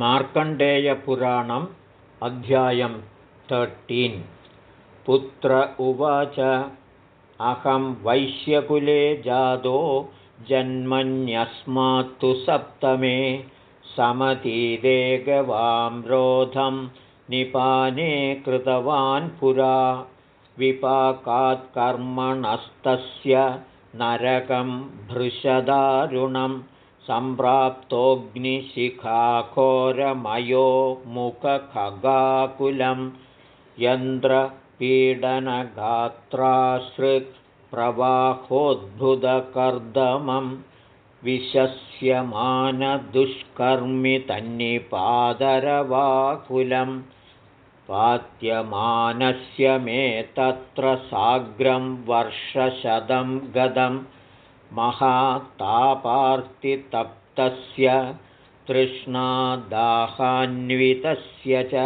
मार्कण्डेयपुराणम् अध्यायं तर्टीन् पुत्र उवाच अहं वैश्यकुले जातो जन्मन्यस्मात्तु सप्तमे समतीरे गवां रोधं निपाने कृतवान् पुरा। विपाकात्कर्मणस्तस्य नरकं भृशदारुणं सम्प्राप्तोऽग्निशिखाघोरमयो मुखखगाकुलं यन्त्रपीडनगात्रासृक्प्रवाहोद्भुतकर्दमं विशस्यमानदुष्कर्मि तन्निपादरवाकुलं पात्यमानस्य मे तत्र साग्रं वर्षशतं गदम् महातापार्तितप्तस्य तृष्णादाहान्वितस्य च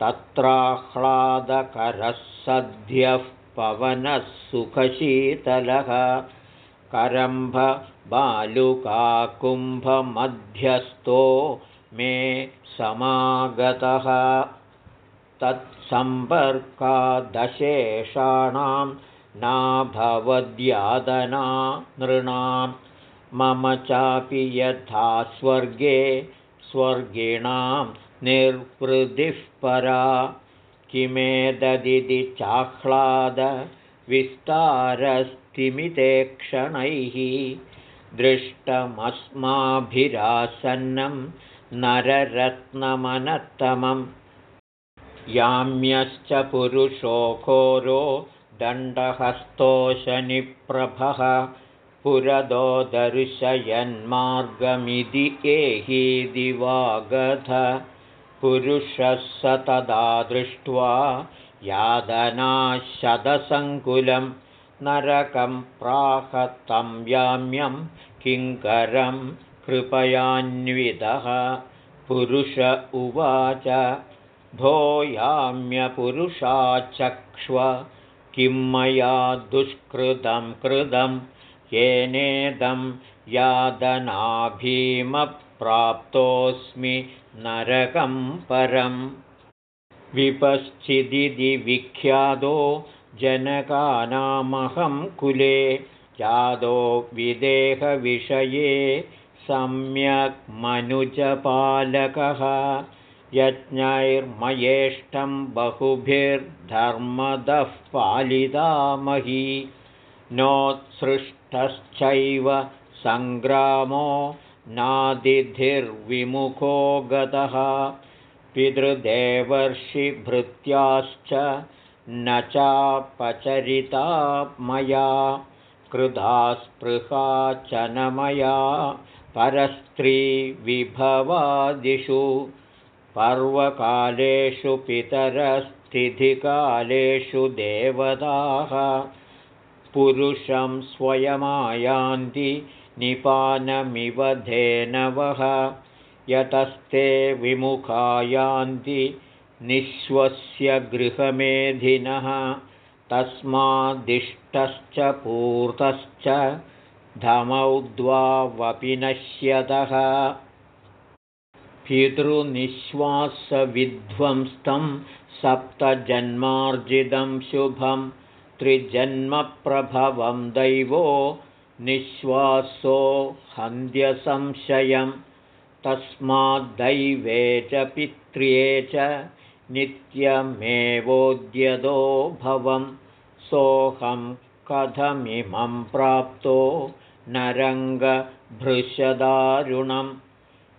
तत्राह्लादकरः सद्यः पवनः सुखशीतलः करम्भबालुकाकुम्भमध्यस्थो मे समागतः। तत्सम्पर्कादशेषाणां नाभवद्यादना नृणां मम चापि यथा स्वर्गे स्वर्गिणां निर्वृतिः परा। किमेददिति चाह्लादविस्तारस्तिमिते क्षणैः। दृष्टमस्माभिरासन्नं नररत्नमनत्तमं याम्यश्च दण्डहस्तोशनिप्रभः पुरदो दर्शयन्मार्गमिति एहि दिवागध पुरुषः स तदा दृष्ट्वा यादनाशतसङ्कुलं नरकं प्राहतं याम्यं किङ्करं कृपयान्वितः। पुरुष उवाच भो याम्यपुरुषाचक्ष्व किं मया दुष्कृतं कृतं येनेदं यादनाभीमप्राप्तोऽस्मि नरकं परम्। विपश्चिदिति विख्यातो जनकानामहं कुले जादो विदेहविषये सम्यक् मनुजपालकः यज्ञैर्मयेष्टं बहुभिर्धर्मदः पालितामही नोत्सृष्टश्चैव सङ्ग्रामो नादिधिर्विमुखो गतः पितृदेवर्षिभृत्याश्च न चापचरिता मया कृधा स्पृहा च न मया परस्त्रीविभवादिषु पर्वकालेषु पितरस्थितिकालेषु देवताः पुरुषं स्वयमायान्ति निपानमिव धेनवः यतस्ते विमुखायान्ति निःश्वस्य गृहमेधिनः तस्मादिष्टश्च पूर्तश्च धमौद्वावपि नश्यतः पितृनिःश्वासविध्वंस्तं सप्तजन्मार्जितं शुभं त्रिजन्मप्रभवं दैवो निःश्वासो हन्ध्यसंशयं तस्माद्दैवे च पित्र्ये च नित्यमेवोद्यतो भवं सोऽहं कथमिमं प्राप्तो नरङ्गभृशदारुणम्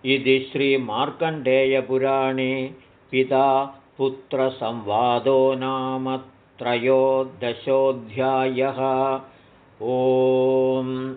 इति श्रीमार्कण्डेयपुराणे पिता पुत्रसंवादो नाम त्रयोदशोऽध्यायः। ओम्